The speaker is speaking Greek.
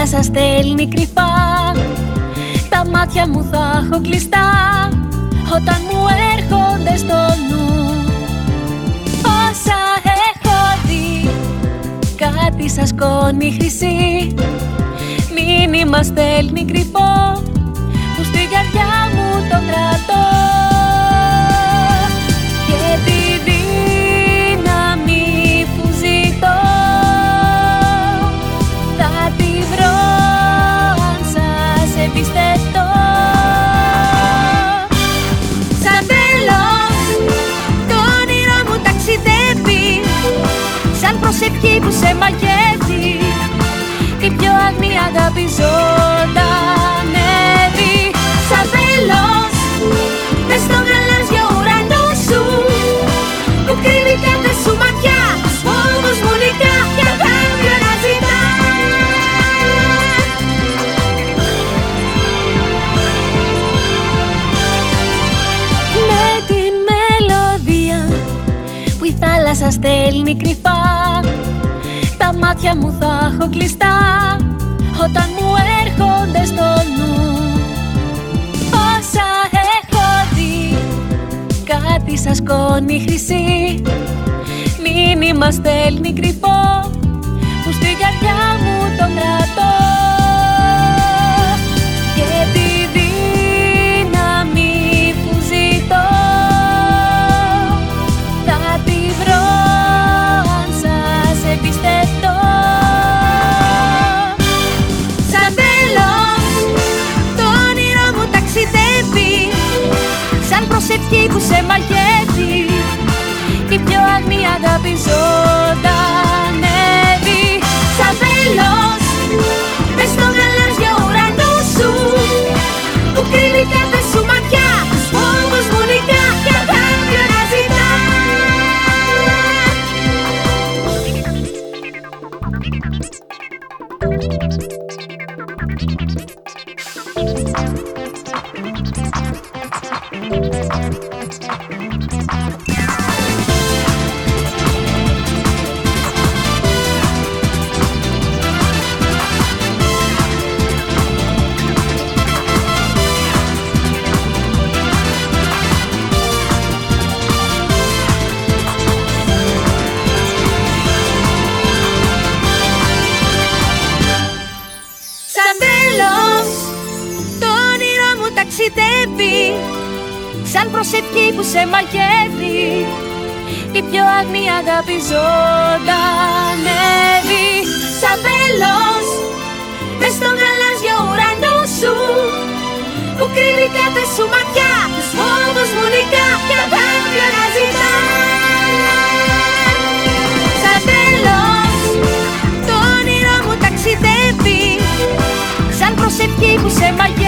θάλασσα στέλνει κρυφά Τα μάτια μου θα έχω κλειστά Κάτι σαν σκόνη χρυσή Μήνυμα στέλνει κρυφό Που στη καρδιά μου το κρατώ πιο αγνή αγάπη ζωντανεύει Σαν βέλος μες στο γαλάζιο ουρανό σου Που κρύβει κάθε σου ματιά Φόβος μονικά και αγάπη αναζητά Με την μελωδία που η θάλασσα στέλνει κρυφά μάτια μου θα έχω κλειστά Όταν μου έρχονται στο νου. Όσα έχω δει Κάτι σαν σκόνη χρυσή. Μήνυμα στέλνει κρυφό Που στη καρδιά μου το κρατώ ταξιδεύει Σαν προσευχή που σε μαγεύει Η πιο αγνή αγάπη ζωντανεύει Σαν βέλος μες στον γαλάζιο ουρανό σου Που κρύβει κάθε σου ματιά Τους φόβους μου νικά και δάκρυα να ζητάς. Σαν βέλος το όνειρό μου ταξιδεύει Σαν προσευχή που σε μαγεύει